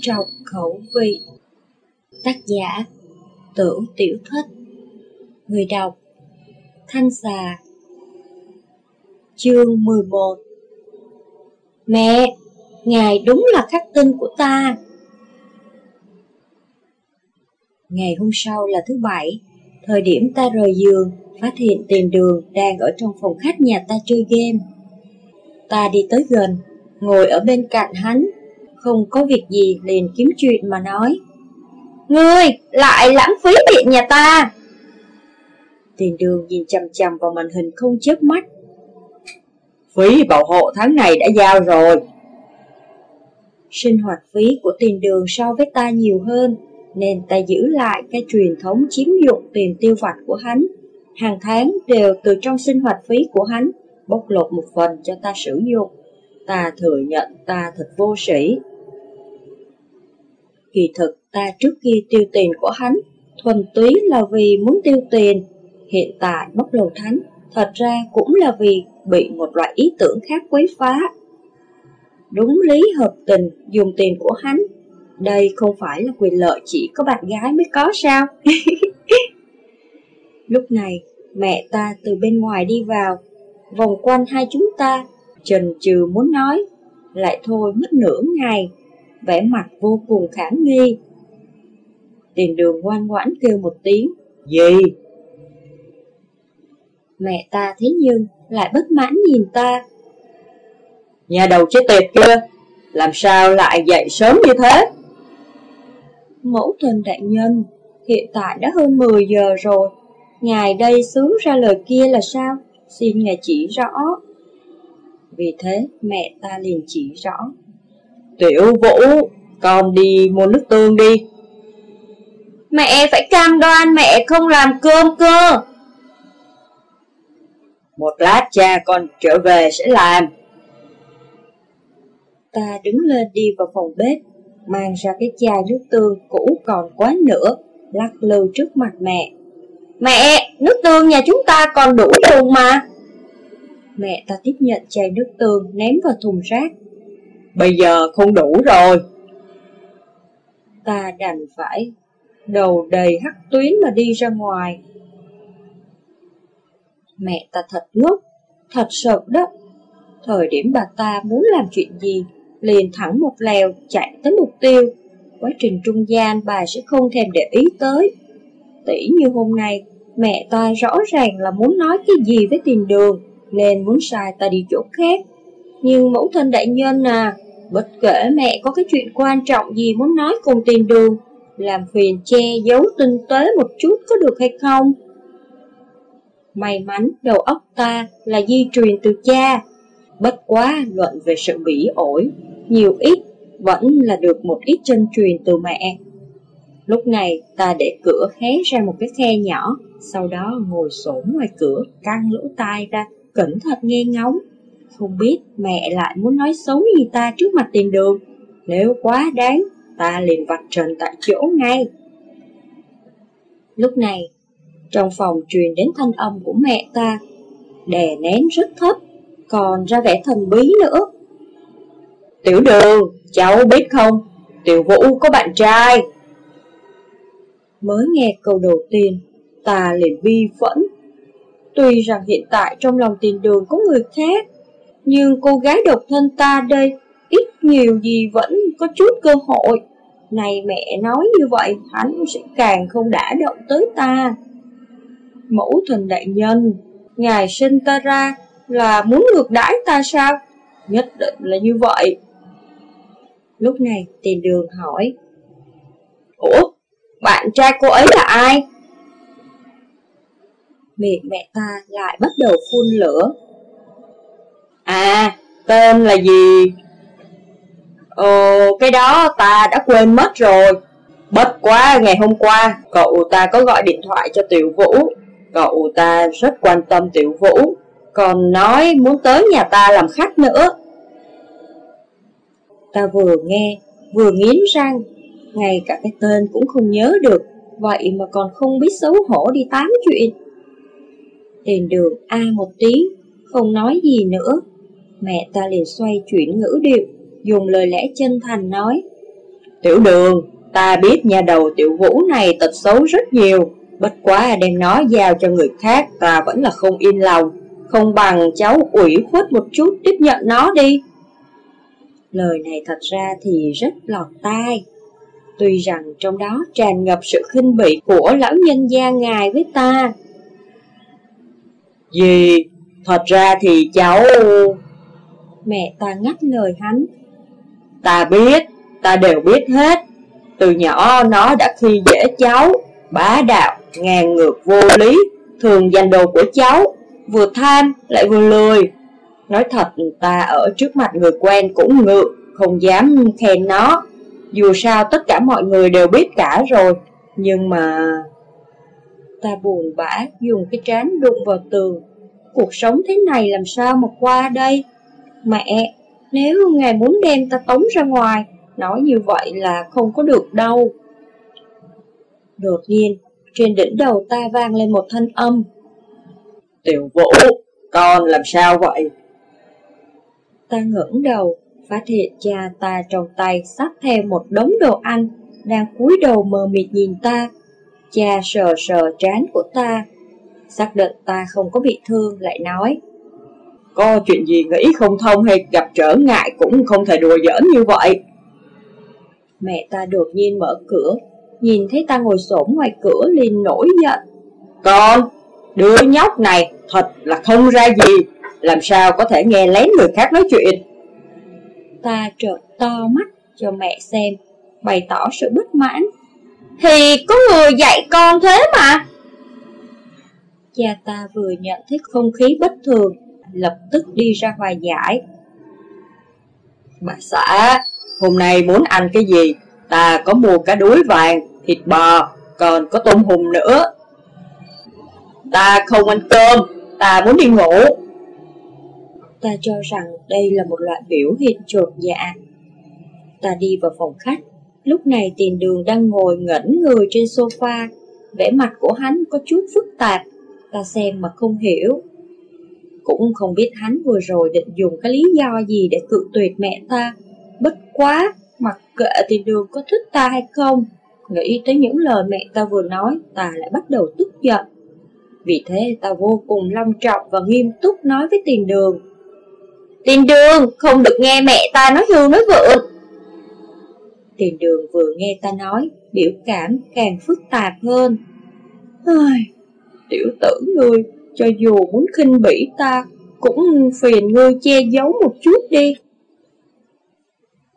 trọc khẩu vị. Tác giả Tưởng Tiểu Thích. Người đọc Thanh Xà. Chương 11 Mẹ, ngài đúng là khắc tinh của ta. Ngày hôm sau là thứ bảy Thời điểm ta rời giường Phát hiện tiền đường đang ở trong phòng khách nhà ta chơi game. Ta đi tới gần Ngồi ở bên cạnh hắn. Không có việc gì liền kiếm chuyện mà nói. Ngươi lại lãng phí điện nhà ta. Tiền đường nhìn chầm chầm vào màn hình không chớp mắt. Phí bảo hộ tháng này đã giao rồi. Sinh hoạt phí của tiền đường so với ta nhiều hơn Nên ta giữ lại cái truyền thống chiếm dụng tiền tiêu vặt của hắn. Hàng tháng đều từ trong sinh hoạt phí của hắn Bóc lột một phần cho ta sử dụng. Ta thừa nhận ta thật vô sĩ Kỳ thực, ta trước kia tiêu tiền của hắn, Thuần túy là vì muốn tiêu tiền. Hiện tại bóc lột thánh, Thật ra cũng là vì bị một loại ý tưởng khác quấy phá. Đúng lý hợp tình, dùng tiền của hắn. Đây không phải là quyền lợi chỉ có bạn gái mới có sao? Lúc này, mẹ ta từ bên ngoài đi vào. Vòng quanh hai chúng ta Trần trừ muốn nói. Lại thôi mất nửa ngày vẻ mặt vô cùng khả nghi Tiền đường ngoan ngoãn kêu một tiếng Gì? Mẹ ta thế nhưng lại bất mãn nhìn ta Nhà đầu chết tiệt kia Làm sao lại dậy sớm như thế? Mẫu thần đại nhân Hiện tại đã hơn 10 giờ rồi Ngài đây sướng ra lời kia là sao? Xin ngài chỉ rõ Vì thế mẹ ta liền chỉ rõ Tiểu Vũ, con đi mua nước tương đi. Mẹ phải cam đoan mẹ không làm cơm cơ. Một lát cha con trở về sẽ làm. Ta đứng lên đi vào phòng bếp Mang ra cái chai nước tương cũ còn quá nữa Lắc lư trước mặt mẹ. Mẹ, nước tương nhà chúng ta còn đủ dùng mà. Mẹ ta tiếp nhận chai nước tương ném vào thùng rác Bây giờ không đủ rồi Ta đành phải đầu đầy hắc tuyến mà đi ra ngoài. Mẹ ta thật ngốc, thật sợ đó. Thời điểm bà ta muốn làm chuyện gì, liền thẳng một lèo chạy tới mục tiêu. Quá trình trung gian bà sẽ không thèm để ý tới. Tỷ như hôm nay, mẹ ta rõ ràng là muốn nói cái gì với tiền đường, nên muốn sai ta đi chỗ khác. Nhưng mẫu thân đại nhân à, bất kể mẹ có cái chuyện quan trọng gì muốn nói cùng tìm đường, làm phiền che giấu tinh tế một chút có được hay không? May mắn đầu óc ta là di truyền từ cha, bất quá luận về sự bỉ ổi, nhiều ít vẫn là được một ít chân truyền từ mẹ. Lúc này ta để cửa hé ra một cái khe nhỏ, sau đó ngồi xổm ngoài cửa, căng lỗ tai ra, cẩn thận nghe ngóng. Không biết mẹ lại muốn nói xấu gì ta trước mặt tiền đường, nếu quá đáng ta liền vạch trần tại chỗ ngay. Lúc này, trong phòng truyền đến thanh âm của mẹ ta, đè nén rất thấp, còn ra vẻ thần bí nữa. Tiểu đường, cháu biết không, tiểu vũ có bạn trai. Mới nghe câu đầu tiên, ta liền vi phẫn. Tuy rằng hiện tại trong lòng tiền đường có người khác, nhưng cô gái độc thân ta đây ít nhiều gì vẫn có chút cơ hội. Này mẹ nói như vậy, hắn sẽ càng không đã động tới ta. Mẫu thần đại nhân, ngài sinh ta ra là muốn ngược đãi ta sao? Nhất định là như vậy. Lúc này tiền đường hỏi Ủa, bạn trai cô ấy là ai? Miệng mẹ ta lại bắt đầu phun lửa À, tên là gì? Ồ, cái đó ta đã quên mất rồi. Bất quá ngày hôm qua, cậu ta có gọi điện thoại cho Tiểu Vũ. Cậu ta rất quan tâm Tiểu Vũ, còn nói muốn tới nhà ta làm khách nữa. Ta vừa nghe, vừa nghiến răng, ngay cả cái tên cũng không nhớ được, vậy mà còn không biết xấu hổ đi tám chuyện. Tiền đường A một tiếng, không nói gì nữa. Mẹ ta liền xoay chuyển ngữ điệu, dùng lời lẽ chân thành nói Tiểu đường, ta biết nhà đầu tiểu vũ này tật xấu rất nhiều, bất quá đem nó giao cho người khác ta vẫn là không yên lòng, không bằng cháu ủy khuất một chút tiếp nhận nó đi. Lời này thật ra thì rất lọt tai. Tuy rằng trong đó tràn ngập sự khinh bỉ của lão nhân gia ngài với ta. Gì? Thật ra thì cháu... Mẹ ta ngắt lời hắn. Ta biết, ta đều biết hết. Từ nhỏ nó đã khi dễ cháu, bá đạo, ngàn ngược vô lý, thường giành đồ của cháu, vừa tham lại vừa lười. Nói thật ta ở trước mặt người quen cũng ngự, không dám khen nó. Dù sao tất cả mọi người đều biết cả rồi, nhưng mà... Ta buồn bã dùng cái trán đụng vào tường. Cuộc sống thế này làm sao mà qua đây? Mẹ, nếu ngài muốn đem ta tống ra ngoài, nói như vậy là không có được đâu. Đột nhiên, trên đỉnh đầu ta vang lên một thanh âm. Tiểu vũ, con làm sao vậy? Ta ngẩng đầu, phát hiện cha ta trong tay sắp theo một đống đồ ăn, đang cúi đầu mờ mịt nhìn ta. Cha sờ sờ trán của ta, xác định ta không có bị thương lại nói. Có chuyện gì nghĩ không thông hay gặp trở ngại cũng không thể đùa giỡn như vậy. Mẹ ta đột nhiên mở cửa, nhìn thấy ta ngồi xổm ngoài cửa liền nổi giận. Con, đứa nhóc này thật là không ra gì, làm sao có thể nghe lén người khác nói chuyện. Ta trợn to mắt cho mẹ xem, bày tỏ sự bất mãn. Thì có người dạy con thế mà. Cha ta vừa nhận thấy không khí bất thường, lập tức đi ra hòa giải. Bà xã, hôm nay muốn ăn cái gì? Ta có mua cá đuối vàng, thịt bò, còn có tôm hùm nữa. Ta không ăn cơm, ta muốn đi ngủ. Ta cho rằng đây là một loại biểu hiện trột dạ. Ta đi vào phòng khách, lúc này tiền đường đang ngồi ngẩn người trên sofa, vẻ mặt của hắn có chút phức tạp, ta xem mà không hiểu. Cũng không biết hắn vừa rồi định dùng cái lý do gì để cự tuyệt mẹ ta, bất quá, mặc kệ tiền đường có thích ta hay không, nghĩ tới những lời mẹ ta vừa nói, ta lại bắt đầu tức giận. Vì thế ta vô cùng long trọng và nghiêm túc nói với tiền đường. Tiền đường, không được nghe mẹ ta nói hưu nói vượng. Tiền đường vừa nghe ta nói, biểu cảm càng phức tạp hơn. Ai, tiểu tử ngươi, cho dù muốn khinh bỉ ta, cũng phiền ngươi che giấu một chút đi.